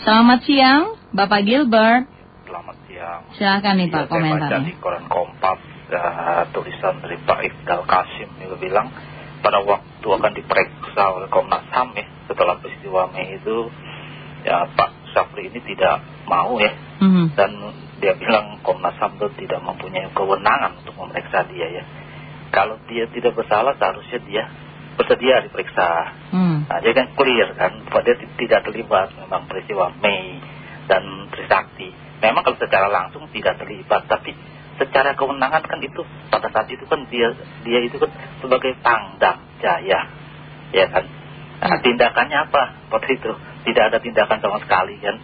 Selamat siang, Bapak Gilbert. Selamat siang. Silakan nih Pak Ya, Saya baca di koran Kompas eh, tulisan dari Pak Ifdal Kasim yang bilang pada waktu akan diperiksa oleh Komnas HAM ya setelah peristiwa Mei itu ya Pak Syafri ini tidak mau ya Mhm. dan dia bilang Komnas HAM itu tidak mempunyai kewenangan untuk memeriksa dia ya. Kalau dia tidak bersalah seharusnya dia bersedia diperiksa. Hmm. Nah, dia kan clear kan, bahwa dia ti- tidak terlibat memang peristiwa Mei dan Trisakti. Memang kalau secara langsung tidak terlibat, tapi secara kewenangan kan itu pada saat itu kan dia dia itu kan sebagai pangdam jaya, ya kan. Nah, tindakannya apa pada itu? Tidak ada tindakan sama sekali kan.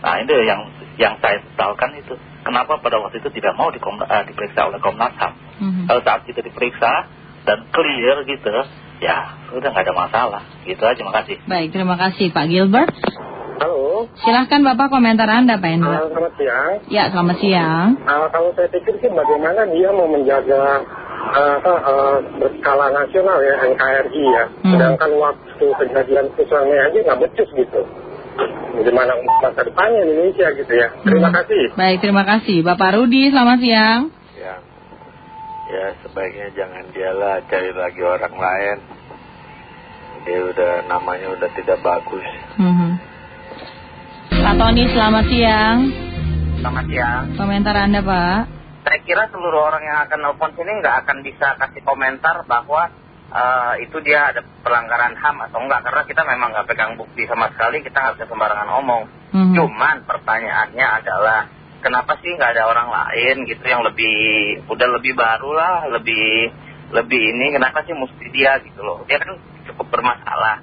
Nah itu yang yang saya sesalkan itu. Kenapa pada waktu itu tidak mau eh, diperiksa oleh Komnas HAM? Mhm. Kalau saat itu diperiksa dan clear gitu, ya udah nggak ada masalah. Gitu aja, makasih. Baik, terima kasih Pak Gilbert. Halo, Silahkan Bapak komentar Anda Pak Hendra. uh, selamat siang. Ya, selamat siang. Uh, kalau saya pikir sih bagaimana dia mau menjaga uh, uh, berskala nasional ya NKRI ya. Hmm. Sedangkan waktu kejadian pusatnya aja nggak becus gitu. Bagaimana masa depannya Indonesia gitu ya. Terima Hmm. kasih. Baik, terima kasih. Bapak Rudi, selamat siang. Ya, ya sebaiknya jangan dialah cari lagi orang lain. Dia udah namanya udah tidak bagus. Mhm. Pak Tony, selamat siang. Selamat siang. Komentar Anda Pak. Saya kira seluruh orang yang akan nelfon sini nggak akan bisa kasih komentar bahwa eh, itu dia ada pelanggaran HAM atau enggak. Karena kita memang nggak pegang bukti sama sekali, kita nggak bisa sembarangan omong. Mhm. Cuman pertanyaannya adalah, kenapa sih nggak ada orang lain gitu yang lebih, udah lebih baru lah, lebih, lebih ini, kenapa sih mesti dia gitu loh. Dia kan cukup bermasalah.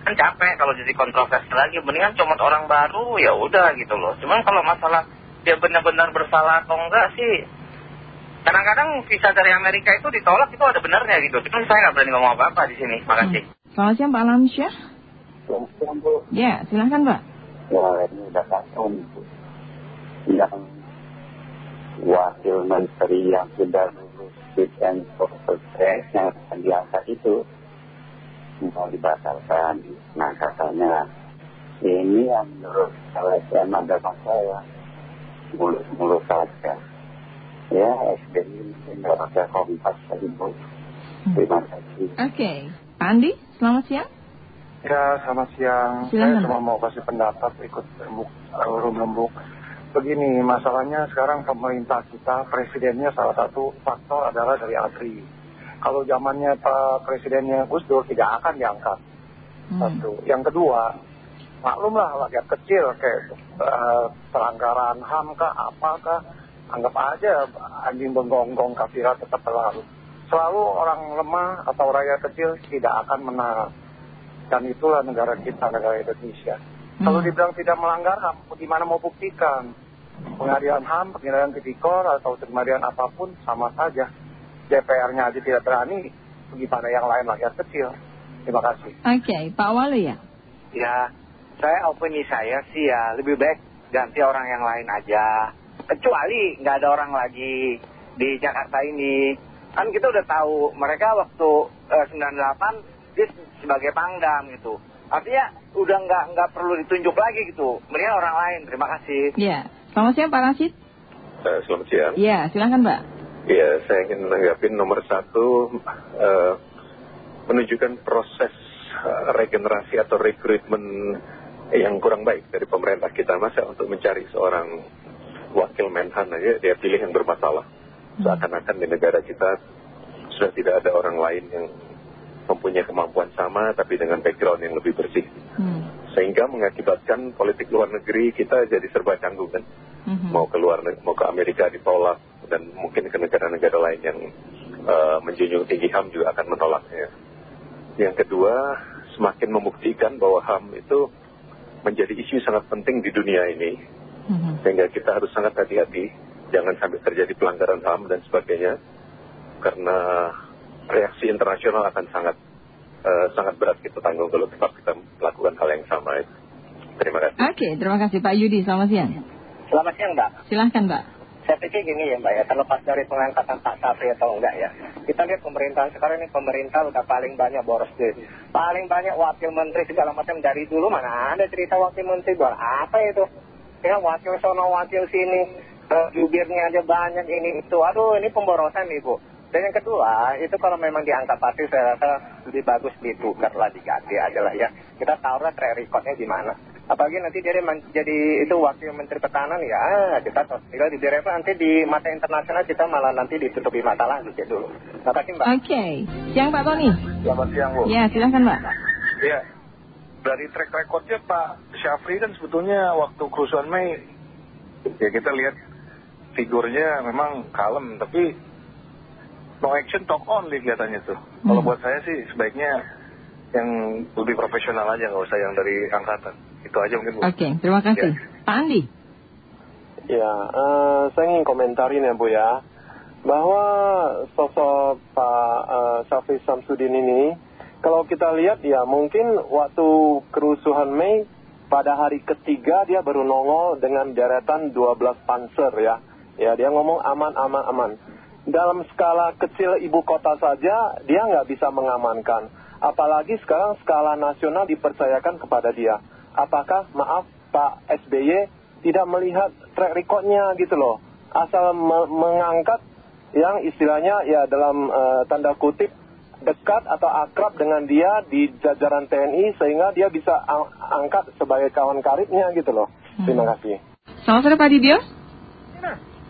Kan capek kalau jadi kontroversi lagi, mendingan cuma orang baru ya udah gitu loh. Cuman kalau masalah dia benar-benar bersalah atau enggak sih, kadang-kadang visa dari Amerika itu ditolak itu ada benarnya gitu. Cuman saya nggak berani ngomong apa-apa di sini. Makasih. Selamat siang Pak Alamsyah. Ya, silahkan Pak. Ya, ini udah yang wakil menteri yang sudah lulus fit and proper test yang akan diangkat itu mau dibatalkan. Nah katanya ini yang menurut LSM ada masalah mulus-mulus saja. Ya, SBY mungkin nggak pakai kompas tadi Bu. Terima kasih. Oke. Pak Andi, selamat siang. Ya, selamat siang. Silakan, Saya cuma mau kasih pendapat ikut rembuk, urun rembuk. Begini, masalahnya sekarang pemerintah kita, presidennya salah satu faktor adalah dari ABRI. Kalau zamannya Pak Presidennya Gus Dur tidak akan diangkat. Hmm. Satu. Yang kedua, maklumlah rakyat kecil kayak eh, pelanggaran HAM kah, apakah, anggap aja anjing menggonggong kafira tetap berlalu. Selalu orang lemah atau rakyat kecil tidak akan menang. Dan itulah negara kita, negara Indonesia. Kalau Hmm. dibilang tidak melanggar HAM, gimana mau buktikan? Pengadilan HAM, pengadilan tipikor, atau pengadilan apa pun sama saja. DPR-nya aja tidak berani, gimana yang lain rakyat kecil. Terima kasih. Oke, Pak Walu ya. Ya, saya opini saya sih ya lebih baik ganti orang yang lain aja. Kecuali nggak ada orang lagi di Jakarta ini. Kan kita udah tahu mereka waktu eh, 98 dia sebagai pangdam gitu. Artinya udah nggak nggak perlu ditunjuk lagi gitu. Mendingan orang lain. Terima kasih. Ya. Selamat siang Pak Rashid. Eh, selamat siang. Ya, silahkan Pak. Ya, saya ingin menanggapi nomor satu, eh, menunjukkan proses eh, regenerasi atau rekrutmen yang kurang baik dari pemerintah kita. Masa untuk mencari seorang wakil Menhan aja, dia pilih yang bermasalah. Seakan-akan di negara kita sudah tidak ada orang lain yang mempunyai kemampuan sama, tapi dengan background yang lebih bersih. Hmm. Sehingga mengakibatkan politik luar negeri kita jadi serba canggung kan. Mhm. mau ke luar mau ke Amerika ditolak dan mungkin ke negara-negara lain yang eh, menjunjung tinggi HAM juga akan menolaknya. Yang kedua, semakin membuktikan bahwa HAM itu menjadi isu sangat penting di dunia ini, Mhm. sehingga kita harus sangat hati-hati, jangan sampai terjadi pelanggaran HAM dan sebagainya, karena reaksi internasional akan sangat eh, sangat berat kita tanggung kalau tetap kita melakukan hal yang sama. Terima kasih. Oke, terima kasih Pak Yudi. Selamat siang. Selamat siang, Mbak. Silahkan Pak. saya pikir gini ya Mbak ya, terlepas dari pengangkatan Pak Safri atau enggak ya. Kita lihat pemerintahan sekarang ini pemerintah udah paling banyak boros duit. Paling banyak wakil menteri segala macam dari dulu mana ada cerita wakil menteri buat apa itu. Ya wakil sono wakil sini, jubirnya aja banyak ini itu. Aduh ini pemborosan Ibu. Dan yang kedua, itu kalau memang diangkat pasti saya rasa lebih bagus ditukar lah, diganti aja lah ya. Kita tahu lah track recordnya gimana. Apalagi nanti dia jadi itu wakil menteri pertahanan ya, kita tinggal di direva nanti di mata internasional kita malah nanti ditutupi mata lagi ya dulu. Terima kasih Mbak. Oke, siang Pak Tony. Selamat siang Bu. Ya, silahkan Mbak. Iya, dari track recordnya Pak Syafri kan sebetulnya waktu kerusuhan Mei, ya kita lihat figurnya memang kalem, tapi no action talk only kelihatannya tuh. Kalau buat saya sih sebaiknya yang lebih profesional aja, nggak usah yang dari angkatan. Itu aja mungkin Bu. Oke, terima kasih. Pak Andi. Ya, eh, saya ingin komentarin ya Bu ya, bahwa sosok Pak uh, Syafri Samsudin ini, kalau kita lihat ya mungkin waktu kerusuhan Mei, pada hari ketiga dia baru nongol dengan deretan 12 panser ya. Ya, dia ngomong aman, aman, aman dalam skala kecil ibu kota saja dia nggak bisa mengamankan. Apalagi sekarang skala nasional dipercayakan kepada dia. Apakah maaf Pak SBY tidak melihat track recordnya gitu loh. Asal mengangkat yang istilahnya ya dalam uh, tanda kutip dekat atau akrab dengan dia di jajaran TNI sehingga dia bisa angkat sebagai kawan karibnya gitu loh. Hmm. Terima kasih. Selamat sore Pak Dibio.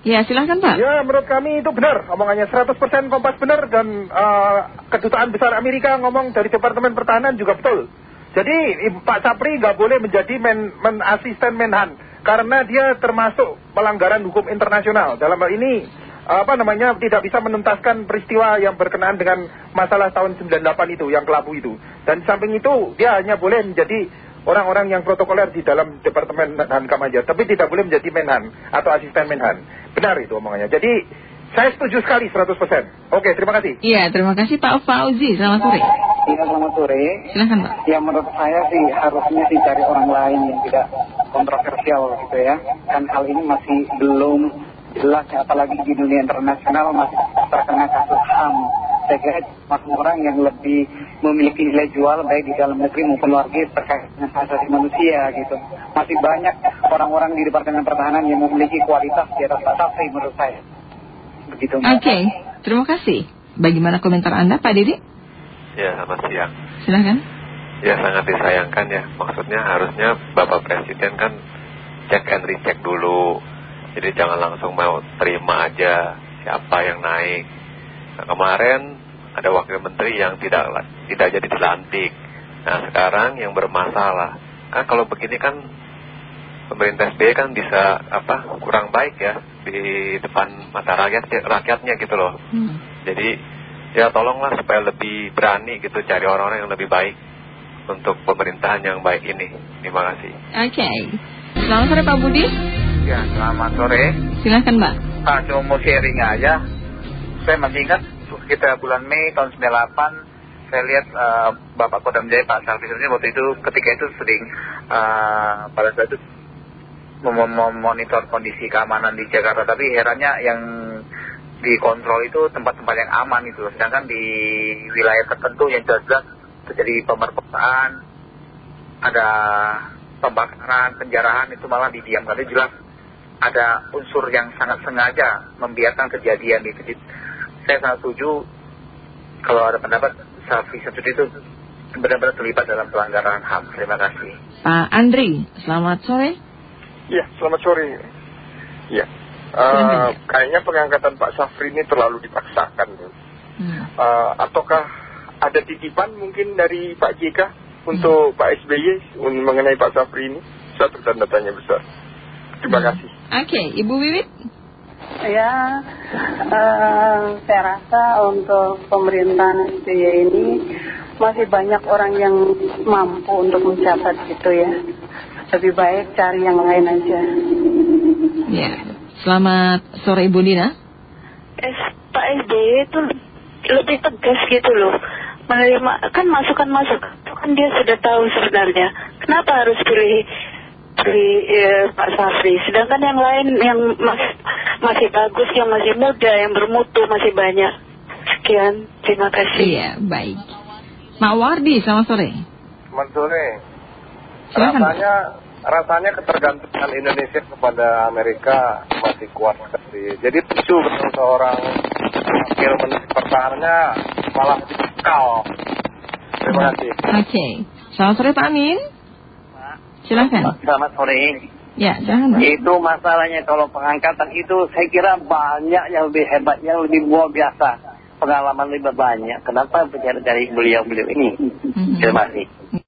Ya silahkan Pak. Ya menurut kami itu benar omongannya 100% kompas benar dan uh, kedutaan besar Amerika ngomong dari Departemen Pertahanan juga betul. Jadi Pak Sapri nggak boleh menjadi men, men asisten Menhan karena dia termasuk pelanggaran hukum internasional. Dalam hal ini apa namanya tidak bisa menuntaskan peristiwa yang berkenaan dengan masalah tahun 98 itu yang kelabu itu. Dan samping itu dia hanya boleh menjadi orang-orang yang protokoler di dalam Departemen Hankam aja. Tapi tidak boleh menjadi Menhan atau asisten Menhan. Benar itu omongannya. Jadi saya setuju sekali 100%. Oke, terima kasih. Iya, terima kasih Pak Fauzi. Selamat sore. Iya, selamat sore. Silahkan Pak. Ya, menurut saya sih harusnya dicari orang lain yang tidak kontroversial gitu ya. Kan hal ini masih belum jelas, apalagi di dunia internasional masih terkena kasus HAM saya kira masuk orang yang lebih memiliki nilai jual baik di dalam negeri maupun luar negeri terkait dengan asasi manusia gitu. Masih banyak orang-orang di Departemen Pertahanan yang memiliki kualitas di atas Pak Safri menurut saya. Begitu. Oke, terima kasih. Bagaimana komentar Anda Pak Didi? Ya, selamat siang. Silahkan. Ya, sangat disayangkan ya. Maksudnya harusnya Bapak Presiden kan cek and recheck dulu. Jadi jangan langsung mau terima aja siapa yang naik. Nah, kemarin ada wakil menteri yang tidak tidak jadi dilantik. Nah sekarang yang bermasalah, kan kalau begini kan pemerintah SBY kan bisa apa kurang baik ya di depan mata rakyat rakyatnya gitu loh. Hmm. Jadi ya tolonglah supaya lebih berani gitu cari orang-orang yang lebih baik untuk pemerintahan yang baik ini. Terima kasih. Oke. Okay. Selamat sore Pak Budi. Ya, selamat sore. Silahkan Mbak. Ah, cuma mau sharing aja. Saya masih ingat kita bulan Mei tahun 98 saya lihat uh, Bapak Kodam Jaya Pak Sarvis waktu itu ketika itu sering uh, pada saat itu memonitor kondisi keamanan di Jakarta. Tapi herannya yang dikontrol itu tempat-tempat yang aman itu. Sedangkan di wilayah tertentu yang jelas terjadi pemerkosaan ada pembakaran, penjarahan itu malah didiamkan. Itu jelas ada unsur yang sangat sengaja membiarkan kejadian itu saya sangat setuju kalau ada pendapat Safi Samsudin itu benar-benar terlibat dalam pelanggaran HAM. Terima kasih. Pak Andri, selamat sore. Ya, selamat sore. Ya, uh, kayaknya pengangkatan Pak Safri ini terlalu dipaksakan. Hmm. Uh, ataukah ada titipan mungkin dari Pak JK untuk hmm. Pak SBY mengenai Pak Safri ini? Satu tanda tanya besar. Terima hmm. kasih. Oke, Ibu Wiwit. Ya, uh, saya rasa untuk pemerintahan SBY ini masih banyak orang yang mampu untuk mencatat gitu ya. Lebih baik cari yang lain aja. Ya, selamat sore Ibu Dina. Es, Pak SBY itu lebih tegas gitu loh. Menerima, kan masukan-masukan itu kan dia sudah tahu sebenarnya. Kenapa harus pilih seperti eh, Pak Safri. Sedangkan yang lain yang masih, masih bagus, yang masih muda, yang bermutu masih banyak. Sekian, terima kasih. Iya, baik. Mak Wardi, selamat sore. Selamat sore. Rasanya, rasanya ketergantungan Indonesia kepada Amerika masih kuat sekali. Jadi lucu betul seorang wakil menteri pertahanannya malah dikal. Terima kasih. Oke. Selamat sore Pak Amin. Silakan. Selamat sore. Ya, jangan. Itu masalahnya kalau pengangkatan itu saya kira banyak yang lebih hebat, yang lebih luar biasa. Pengalaman lebih banyak. Kenapa bicara dari beliau-beliau ini? Terima kasih.